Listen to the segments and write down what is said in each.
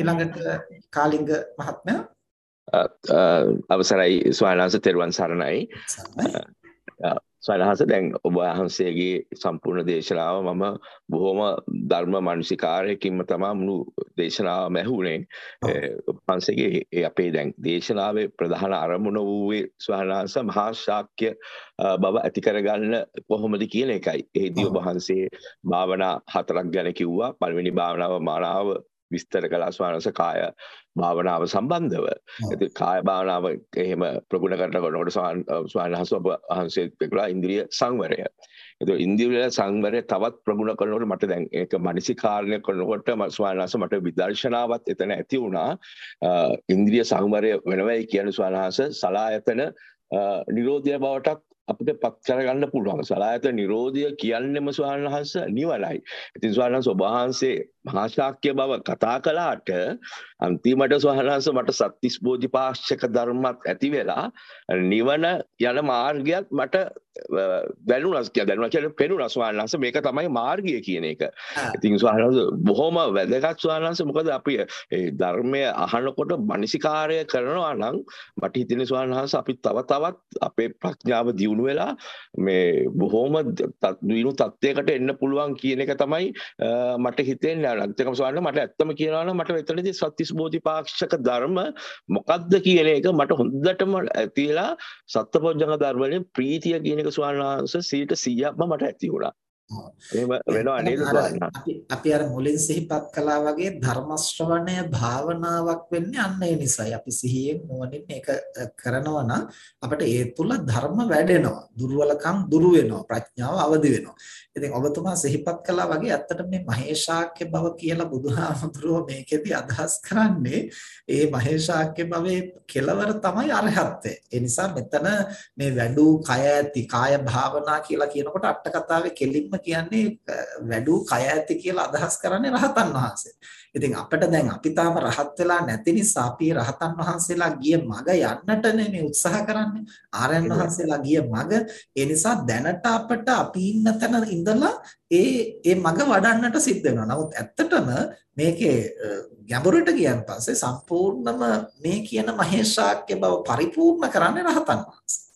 ඊළඟට කාලිංග මහත්මයා අවසරයි ස්වාමීන් තෙරුවන් සරණයි. ස්වාමීන් දැන් ඔබ වහන්සේගේ සම්පූර්ණ දේශනාව මම බොහොම ධර්ම මානසිකාරයකින්ම තමයි මුළු දේශනාවම ඇහුනේ. වහන්සේගේ අපේ දැන් දේශනාවේ ප්‍රධාන අරමුණ වූයේ ස්වාමීන් වහන්සේ මහා ශාක්‍ය බව ඇති කරගන්න කොහොමද කියන එකයි. එහිදී ඔබ වහන්සේ භාවනා හතරක් ගැන කිව්වා. පළවෙනි භාවනාව මානාව විස්තර කළා ස්වාමීන් කාය භාවනාව සම්බන්ධව. ඉතින් කාය භාවනාව එහෙම ප්‍රගුණ කරනකොට ස්වාමීන් වහන්සේ කළා ඉන්ද්‍රිය සංවරය. ඒතකොට ඉන්ද්‍රිය සංවරය තවත් ප්‍රගුණ කරනකොට මට දැන් ඒක මනසිකාරණය කරනකොට ස්වාමීන් වහන්සේ මට විදර්ශනාවත් එතන ඇති වුණා. ඉන්ද්‍රිය සංවරය වෙනවයි කියන ස්වාමීන් වහන්සේ සලායතන නිරෝධය බවටත් අපිට පත් කරගන්න පුළුවන්. සලායතන නිරෝධය කියන්නෙම ස්වාමීන් වහන්සේ නිවනයි. ඉතින් ස්වාමීන් වහන්සේ ශාක්‍ය බව කතා කළාට අන්තිමට ස්වාමීන් මට සත්‍තිස් බෝධිපාක්ෂික ධර්මත් ඇති වෙලා නිවන යන මාර්ගයක් මට දැනුණා කියලා දැනුණා කියලා පෙනුණා ස්වාමීන් වහන්සේ මේක තමයි මාර්ගය කියන එක. ඉතින් ස්වාමීන් වහන්සේ බොහොම වැදගත් ස්වාමීන් වහන්සේ මොකද අපි ධර්මය අහනකොට මනසිකාරය කරනවා නම් මට හිතෙන ස්වාමීන් වහන්සේ අපි තව තවත් අපේ ප්‍රඥාව දියුණු වෙලා මේ බොහොම දියුණු තත්යකට එන්න පුළුවන් කියන එක තමයි මට හිතෙන්නේ. අන්තිකම ස්වාමීන් මට ඇත්තම කියනවා නම් මට එතනදී සත්‍තිස් බෝධිපාක්ෂික ධර්ම මොකක්ද කියන එක මට හොඳටම ඇතිලා සත්පොඥංග ධර්ම වලින් ප්‍රීතිය කියන එක ස්වාමීන් වහන්සේ 100%ක්ම මට ඇති වුණා. වෙනවා නේද අපි අපි අර මුලින් සිහිපත් කළා වගේ ධර්ම ශ්‍රවණය භාවනාවක් වෙන්නේ අන්න ඒ නිසයි. අපි සිහියෙන් නුවණින් මේක කරනවා නම් අපිට ඒ තුල ධර්ම වැඩෙනවා. දුර්වලකම් දුරු වෙනවා. ප්‍රඥාව අවදි වෙනවා. ඉතින් ඔබතුමා සිහිපත් කළා වගේ ඇත්තට මේ මහේශාක්‍ය බව කියලා බුදුහාමුදුරුවෝ මේකෙදි අදහස් කරන්නේ ඒ මහේශාක්‍ය භවයේ කෙලවර තමයි අරහත්ත්වය. ඒ නිසා මෙතන මේ වැඩූ කය ඇති කාය භාවනා කියලා කියනකොට අට කතාවේ කෙලින්ම කියන්නේ වැඩූ කය ඇති කියලා අදහස් කරන්නේ රහතන් වහන්සේ. ඉතින් අපිට දැන් අපි තාම රහත් වෙලා නැති නිසා අපි රහතන් වහන්සේලා ගිය මඟ යන්නටනේ මේ උත්සාහ කරන්නේ. ආරයන් වහන්සේලා ගිය මඟ ඒ නිසා දැනට අපිට අපි ඉන්න තැන ඉඳලා ඒ ඒ මඟ වඩන්නට සිද්ධ වෙනවා. නමුත් ඇත්තටම මේකේ ගැඹුරට ගියන් පස්සේ සම්පූර්ණම මේ කියන මහේශාක්‍ය බව පරිපූර්ණ කරන්නේ රහතන් වහන්සේ.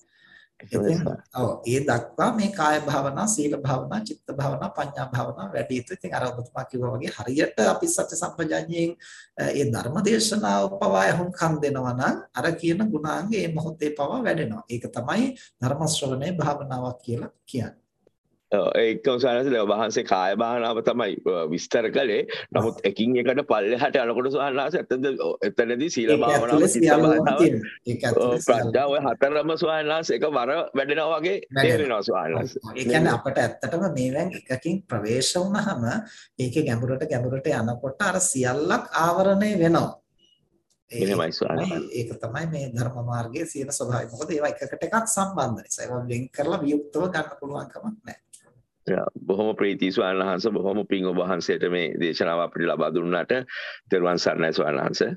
ඔව් ඒ දක්වා මේ කාය භාවනා, සීල භාවනා, චිත්ත භාවනා, පඤ්ඤා භාවනා වැඩි යුතු. ඉතින් අර ඔබතුමා කිව්වා වගේ හරියට අපි සත්‍ය සම්පජාඤ්ඤයෙන් ඒ ධර්මදේශනාව පවා යහුම්කම් දෙනවා නම් අර කියන ගුණාංග මේ මොහොතේ පවා වැඩෙනවා. ඒක තමයි ධර්ම ශ්‍රවණේ භාවනාවක් කියලා කියන්නේ. ඒකම සානසල වහන්සේ කාය භාවනාව තමයි විස්තර කළේ. නමුත් එකින් එකට පල්ලෙහාට යනකොට සානස එතනද එතනදී සීල භාවනාව චිත්ත භාවනාව ප්‍රඥා ඔය හතරම සානස එක වර වැඩෙනවා වගේ තේරෙනවා සානස. ඒ කියන්නේ අපට ඇත්තටම මේවෙන් එකකින් ප්‍රවේශ වුණාම ඒකේ ගැඹුරට ගැඹුරට යනකොට අර සියල්ලක් ආවරණය වෙනවා. ඒක තමයි මේ ධර්ම මාර්ගයේ සියන ස්වභාවය. මොකද ඒවා එකකට එකක් සම්බන්ධ නිසා. ඒවා වෙන් කරලා වියුක්තව ගන්න පුළුවන් කමක් නැහැ. බොහොම ප්‍රීති ස්වාමීන් වහන්සේ බොහොම පිං ඔබ වහන්සේට මේ දේශනාව අපිට ලබා දුන්නාට. තෙරුවන් සරණයි ස්වාමීන් වහන්සේ.